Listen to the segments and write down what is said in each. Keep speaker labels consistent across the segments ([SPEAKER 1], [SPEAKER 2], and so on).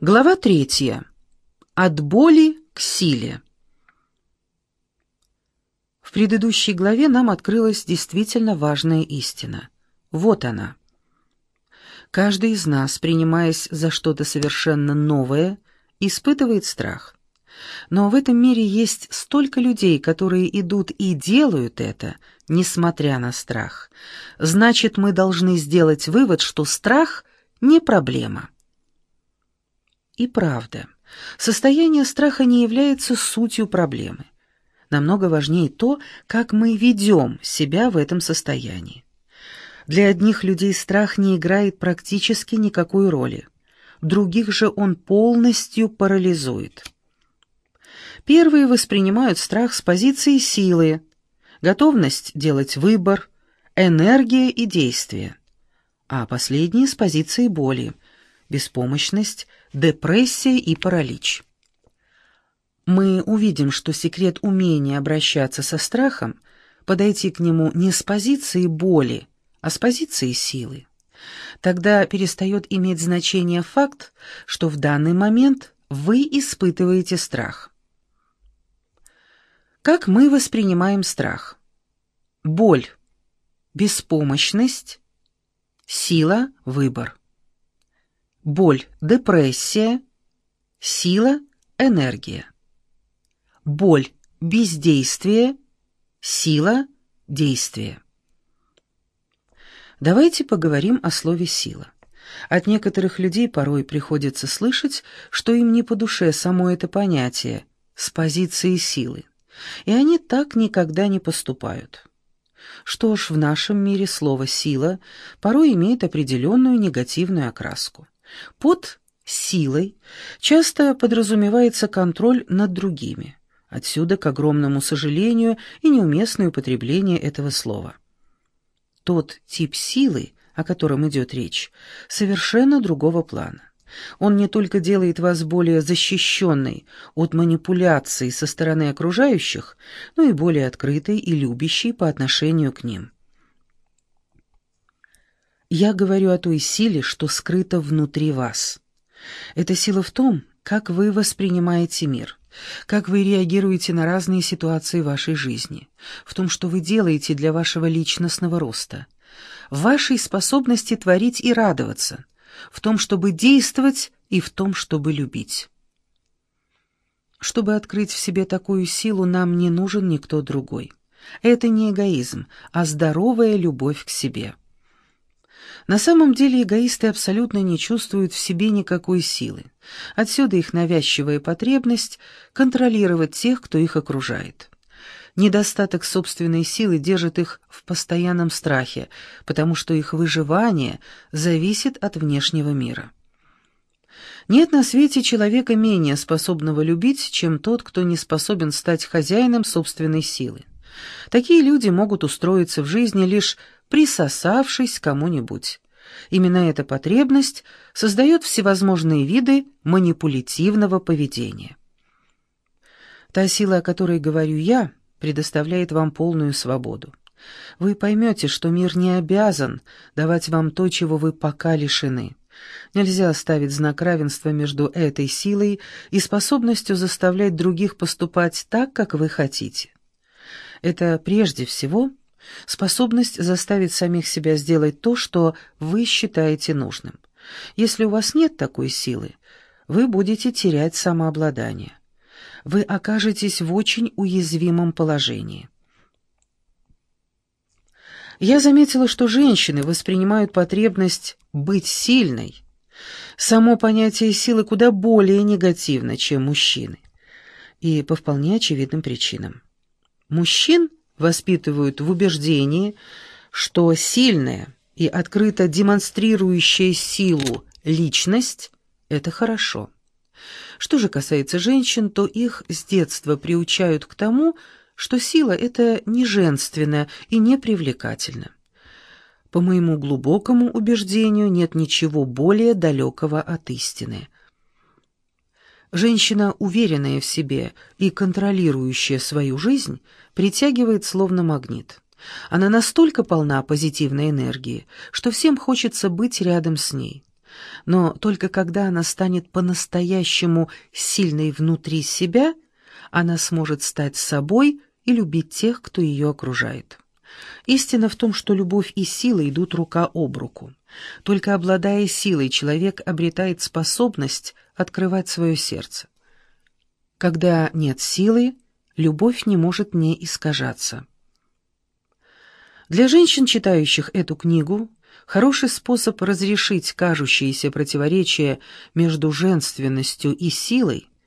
[SPEAKER 1] Глава третья. От боли к силе. В предыдущей главе нам открылась действительно важная истина. Вот она. Каждый из нас, принимаясь за что-то совершенно новое, испытывает страх. Но в этом мире есть столько людей, которые идут и делают это, несмотря на страх. Значит, мы должны сделать вывод, что страх не проблема. И правда, состояние страха не является сутью проблемы. Намного важнее то, как мы ведем себя в этом состоянии. Для одних людей страх не играет практически никакой роли, других же он полностью парализует. Первые воспринимают страх с позиции силы, готовность делать выбор, энергия и действие, а последние с позиции боли, беспомощность, депрессия и паралич. Мы увидим, что секрет умения обращаться со страхом – подойти к нему не с позиции боли, а с позиции силы. Тогда перестает иметь значение факт, что в данный момент вы испытываете страх. Как мы воспринимаем страх? Боль, беспомощность, сила, выбор боль, депрессия, сила, энергия. Боль, бездействие, сила, действие. Давайте поговорим о слове «сила». От некоторых людей порой приходится слышать, что им не по душе само это понятие с позиции силы, и они так никогда не поступают. Что ж, в нашем мире слово «сила» порой имеет определенную негативную окраску. Под силой часто подразумевается контроль над другими. Отсюда, к огромному сожалению, и неуместное употребление этого слова. Тот тип силы, о котором идет речь, совершенно другого плана. Он не только делает вас более защищенной от манипуляций со стороны окружающих, но и более открытой и любящей по отношению к ним. Я говорю о той силе, что скрыта внутри вас. Эта сила в том, как вы воспринимаете мир, как вы реагируете на разные ситуации вашей жизни, в том, что вы делаете для вашего личностного роста, в вашей способности творить и радоваться, в том, чтобы действовать и в том, чтобы любить. Чтобы открыть в себе такую силу, нам не нужен никто другой. Это не эгоизм, а здоровая любовь к себе. На самом деле эгоисты абсолютно не чувствуют в себе никакой силы. Отсюда их навязчивая потребность контролировать тех, кто их окружает. Недостаток собственной силы держит их в постоянном страхе, потому что их выживание зависит от внешнего мира. Нет на свете человека менее способного любить, чем тот, кто не способен стать хозяином собственной силы. Такие люди могут устроиться в жизни лишь присосавшись к кому-нибудь. Именно эта потребность создает всевозможные виды манипулятивного поведения. Та сила, о которой говорю я, предоставляет вам полную свободу. Вы поймете, что мир не обязан давать вам то, чего вы пока лишены. Нельзя ставить знак равенства между этой силой и способностью заставлять других поступать так, как вы хотите. Это прежде всего способность заставить самих себя сделать то, что вы считаете нужным. Если у вас нет такой силы, вы будете терять самообладание. Вы окажетесь в очень уязвимом положении. Я заметила, что женщины воспринимают потребность быть сильной. Само понятие силы куда более негативно, чем мужчины. И по вполне очевидным причинам. Мужчин воспитывают в убеждении, что сильная и открыто демонстрирующая силу личность – это хорошо. Что же касается женщин, то их с детства приучают к тому, что сила – это не женственно и не привлекательно. По моему глубокому убеждению, нет ничего более далекого от истины. Женщина, уверенная в себе и контролирующая свою жизнь, притягивает словно магнит. Она настолько полна позитивной энергии, что всем хочется быть рядом с ней. Но только когда она станет по-настоящему сильной внутри себя, она сможет стать собой и любить тех, кто ее окружает. Истина в том, что любовь и сила идут рука об руку. Только обладая силой, человек обретает способность открывать свое сердце. Когда нет силы, любовь не может не искажаться. Для женщин, читающих эту книгу, хороший способ разрешить кажущиеся противоречия между женственностью и силой —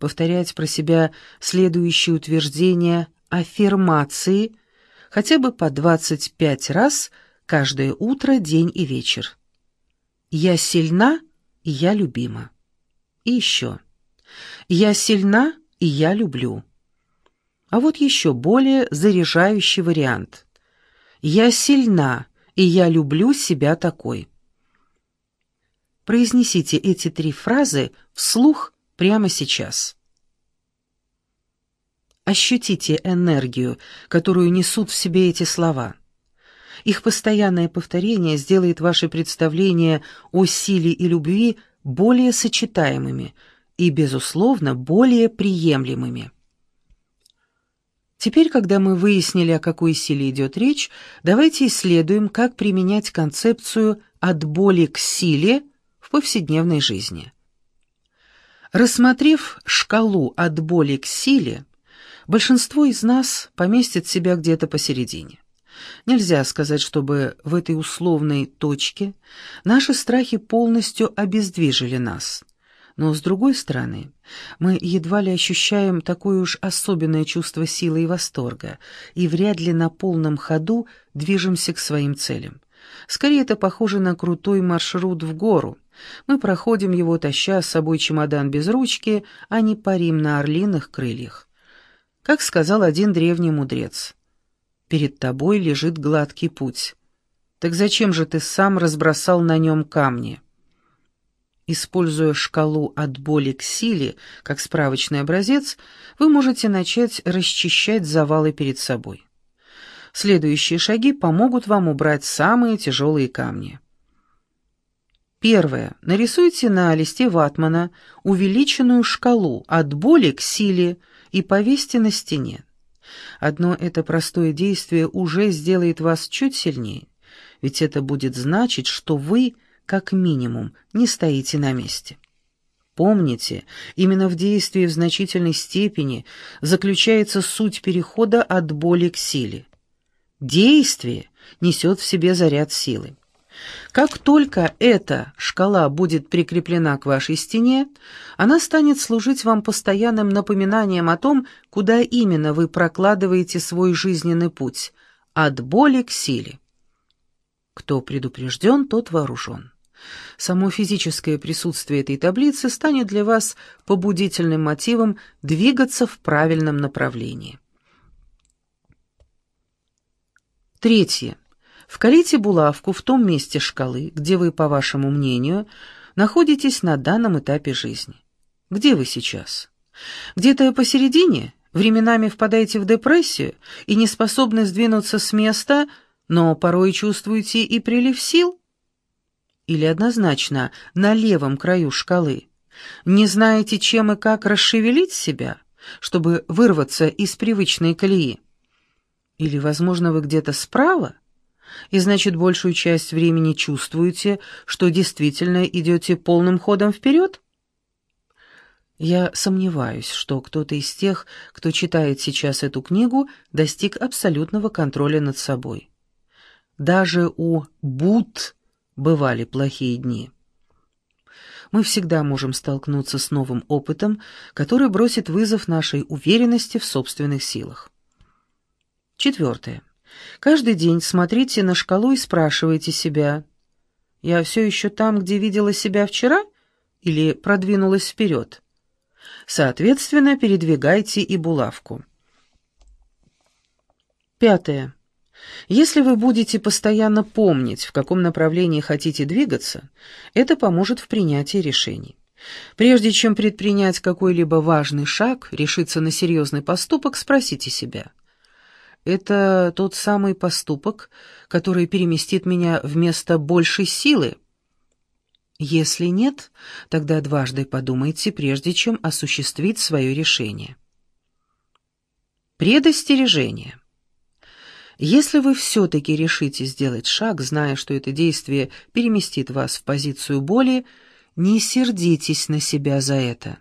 [SPEAKER 1] повторять про себя следующие утверждения аффирмации хотя бы по 25 раз каждое утро, день и вечер. «Я сильна, и я любима». И еще. «Я сильна, и я люблю». А вот еще более заряжающий вариант. «Я сильна, и я люблю себя такой». Произнесите эти три фразы вслух прямо сейчас. Ощутите энергию, которую несут в себе эти слова. Их постоянное повторение сделает ваши представления о силе и любви более сочетаемыми и, безусловно, более приемлемыми. Теперь, когда мы выяснили, о какой силе идет речь, давайте исследуем, как применять концепцию «от боли к силе» в повседневной жизни. Рассмотрев шкалу «от боли к силе», большинство из нас поместит себя где-то посередине. Нельзя сказать, чтобы в этой условной точке наши страхи полностью обездвижили нас. Но, с другой стороны, мы едва ли ощущаем такое уж особенное чувство силы и восторга, и вряд ли на полном ходу движемся к своим целям. Скорее, это похоже на крутой маршрут в гору. Мы проходим его, таща с собой чемодан без ручки, а не парим на орлиных крыльях. Как сказал один древний мудрец, «Перед тобой лежит гладкий путь. Так зачем же ты сам разбросал на нем камни?» Используя шкалу от боли к силе, как справочный образец, вы можете начать расчищать завалы перед собой. Следующие шаги помогут вам убрать самые тяжелые камни. Первое. Нарисуйте на листе ватмана увеличенную шкалу от боли к силе и повесьте на стене. Одно это простое действие уже сделает вас чуть сильнее, ведь это будет значить, что вы – как минимум, не стоите на месте. Помните, именно в действии в значительной степени заключается суть перехода от боли к силе. Действие несет в себе заряд силы. Как только эта шкала будет прикреплена к вашей стене, она станет служить вам постоянным напоминанием о том, куда именно вы прокладываете свой жизненный путь – от боли к силе. Кто предупрежден, тот вооружен. Само физическое присутствие этой таблицы станет для вас побудительным мотивом двигаться в правильном направлении. Третье. Вкалите булавку в том месте шкалы, где вы, по вашему мнению, находитесь на данном этапе жизни. Где вы сейчас? Где-то посередине? Временами впадаете в депрессию и не способны сдвинуться с места, но порой чувствуете и прилив сил? или однозначно на левом краю шкалы. Не знаете, чем и как расшевелить себя, чтобы вырваться из привычной колеи? Или, возможно, вы где-то справа? И значит, большую часть времени чувствуете, что действительно идете полным ходом вперед? Я сомневаюсь, что кто-то из тех, кто читает сейчас эту книгу, достиг абсолютного контроля над собой. Даже у Будд бывали плохие дни. Мы всегда можем столкнуться с новым опытом, который бросит вызов нашей уверенности в собственных силах. Четвертое. Каждый день смотрите на шкалу и спрашивайте себя, «Я все еще там, где видела себя вчера?» или продвинулась вперед? Соответственно, передвигайте и булавку. Пятое. Если вы будете постоянно помнить, в каком направлении хотите двигаться, это поможет в принятии решений. Прежде чем предпринять какой-либо важный шаг, решиться на серьезный поступок, спросите себя. Это тот самый поступок, который переместит меня в место большей силы? Если нет, тогда дважды подумайте, прежде чем осуществить свое решение. Предостережение. Если вы все-таки решите сделать шаг, зная, что это действие переместит вас в позицию боли, не сердитесь на себя за это.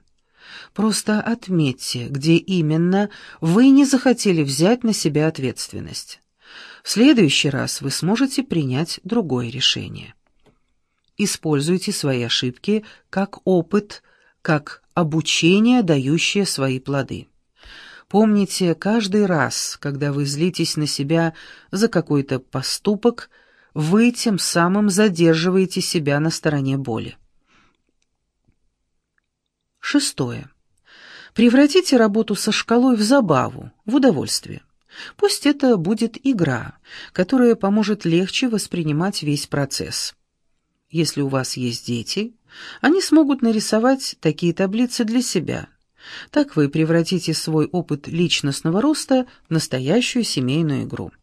[SPEAKER 1] Просто отметьте, где именно вы не захотели взять на себя ответственность. В следующий раз вы сможете принять другое решение. Используйте свои ошибки как опыт, как обучение, дающее свои плоды. Помните, каждый раз, когда вы злитесь на себя за какой-то поступок, вы тем самым задерживаете себя на стороне боли. Шестое. Превратите работу со шкалой в забаву, в удовольствие. Пусть это будет игра, которая поможет легче воспринимать весь процесс. Если у вас есть дети, они смогут нарисовать такие таблицы для себя. Так вы превратите свой опыт личностного роста в настоящую семейную игру.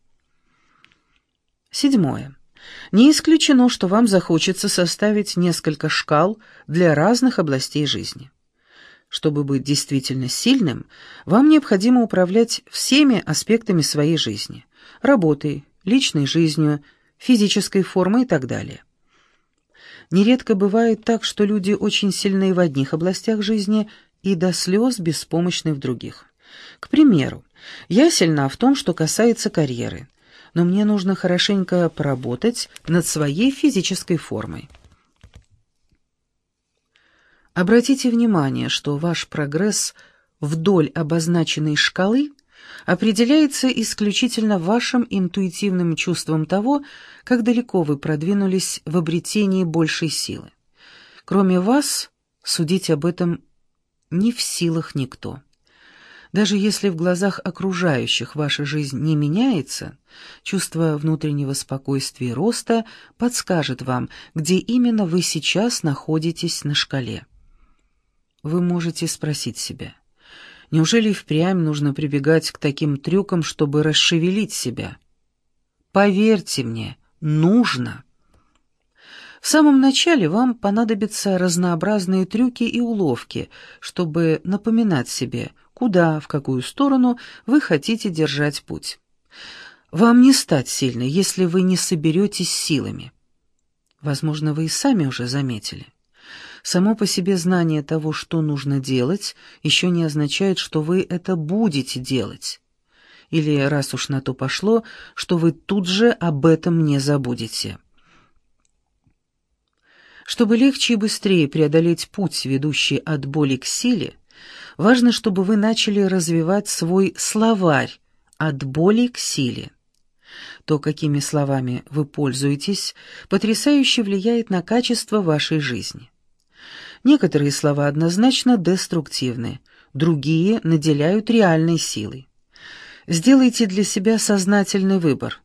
[SPEAKER 1] Седьмое. Не исключено, что вам захочется составить несколько шкал для разных областей жизни. Чтобы быть действительно сильным, вам необходимо управлять всеми аспектами своей жизни – работой, личной жизнью, физической формой и так далее. Нередко бывает так, что люди очень сильны в одних областях жизни и до слез беспомощны в других. К примеру, я сильна в том, что касается карьеры, но мне нужно хорошенько поработать над своей физической формой. Обратите внимание, что ваш прогресс вдоль обозначенной шкалы определяется исключительно вашим интуитивным чувством того, как далеко вы продвинулись в обретении большей силы. Кроме вас, судить об этом не в силах никто. Даже если в глазах окружающих ваша жизнь не меняется, чувство внутреннего спокойствия и роста подскажет вам, где именно вы сейчас находитесь на шкале. Вы можете спросить себя, неужели впрямь нужно прибегать к таким трюкам, чтобы расшевелить себя? Поверьте мне, нужно. В самом начале вам понадобятся разнообразные трюки и уловки, чтобы напоминать себе, куда, в какую сторону вы хотите держать путь. Вам не стать сильной, если вы не соберетесь силами. Возможно, вы и сами уже заметили. Само по себе знание того, что нужно делать, еще не означает, что вы это будете делать. Или, раз уж на то пошло, что вы тут же об этом не забудете. Чтобы легче и быстрее преодолеть путь, ведущий от боли к силе, важно, чтобы вы начали развивать свой словарь от боли к силе. То, какими словами вы пользуетесь, потрясающе влияет на качество вашей жизни. Некоторые слова однозначно деструктивны, другие наделяют реальной силой. Сделайте для себя сознательный выбор,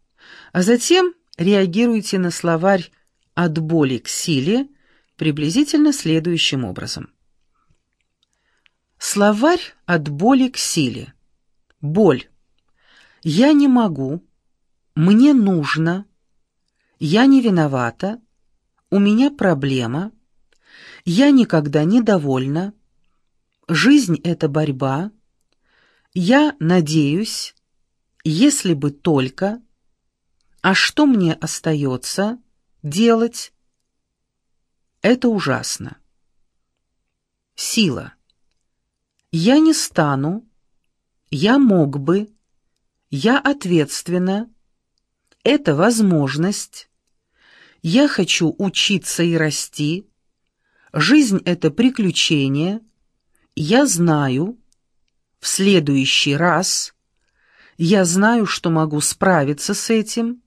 [SPEAKER 1] а затем реагируйте на словарь «от боли к силе» приблизительно следующим образом. Словарь «от боли к силе». Боль. Я не могу. Мне нужно. Я не виновата. У меня проблема. Я никогда не довольна. Жизнь — это борьба. Я надеюсь, если бы только... А что мне остается делать? Это ужасно. Сила. Я не стану. Я мог бы. Я ответственна. Это возможность. Я хочу учиться и расти. Жизнь — это приключение. Я знаю. В следующий раз. Я знаю, что могу справиться с этим.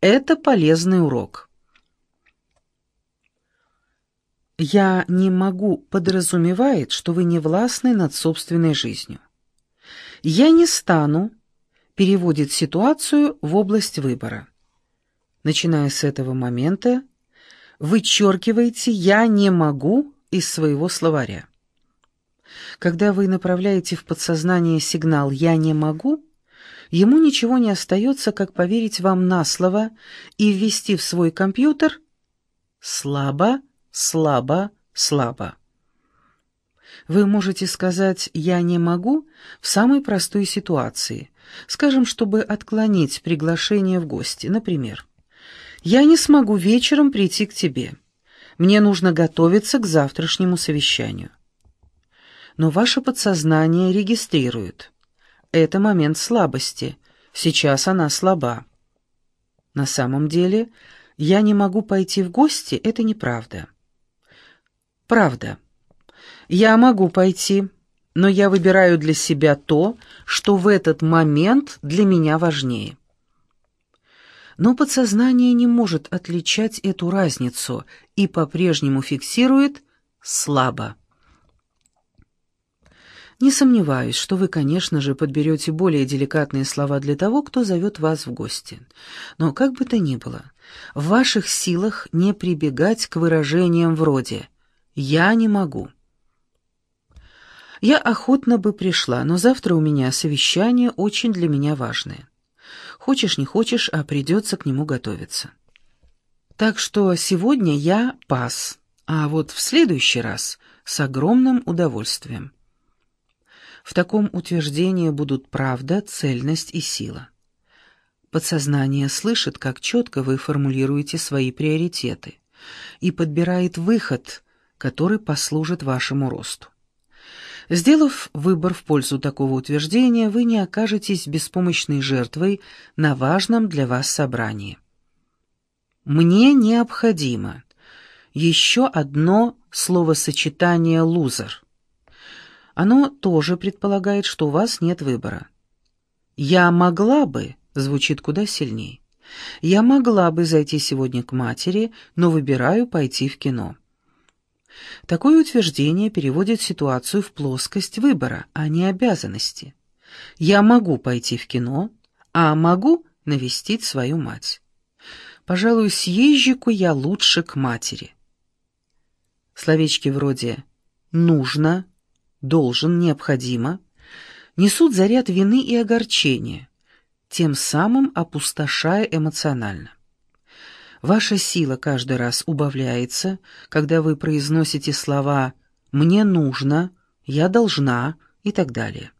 [SPEAKER 1] Это полезный урок. «Я не могу» подразумевает, что вы не властны над собственной жизнью. «Я не стану» переводит ситуацию в область выбора. Начиная с этого момента, вычеркиваете «я не могу» из своего словаря. Когда вы направляете в подсознание сигнал «я не могу», ему ничего не остается, как поверить вам на слово и ввести в свой компьютер «слабо слабо, слабо. Вы можете сказать «я не могу» в самой простой ситуации, скажем, чтобы отклонить приглашение в гости, например. «Я не смогу вечером прийти к тебе. Мне нужно готовиться к завтрашнему совещанию». Но ваше подсознание регистрирует. Это момент слабости. Сейчас она слаба. На самом деле, я не могу пойти в гости, это неправда. Правда. Я могу пойти, но я выбираю для себя то, что в этот момент для меня важнее. Но подсознание не может отличать эту разницу и по-прежнему фиксирует слабо. Не сомневаюсь, что вы, конечно же, подберете более деликатные слова для того, кто зовет вас в гости. Но как бы то ни было, в ваших силах не прибегать к выражениям вроде «я не могу». Я охотно бы пришла, но завтра у меня совещание очень для меня важное. Хочешь, не хочешь, а придется к нему готовиться. Так что сегодня я пас, а вот в следующий раз с огромным удовольствием. В таком утверждении будут правда, цельность и сила. Подсознание слышит, как четко вы формулируете свои приоритеты и подбирает выход, который послужит вашему росту. Сделав выбор в пользу такого утверждения, вы не окажетесь беспомощной жертвой на важном для вас собрании. «Мне необходимо» еще одно словосочетание «лузер». Оно тоже предполагает, что у вас нет выбора. «Я могла бы» звучит куда сильнее. «Я могла бы зайти сегодня к матери, но выбираю пойти в кино». Такое утверждение переводит ситуацию в плоскость выбора, а не обязанности. Я могу пойти в кино, а могу навестить свою мать. Пожалуй, съезжу-ка я лучше к матери. Словечки вроде «нужно», «должен», «необходимо» несут заряд вины и огорчения, тем самым опустошая эмоционально. Ваша сила каждый раз убавляется, когда вы произносите слова «мне нужно», «я должна» и так далее.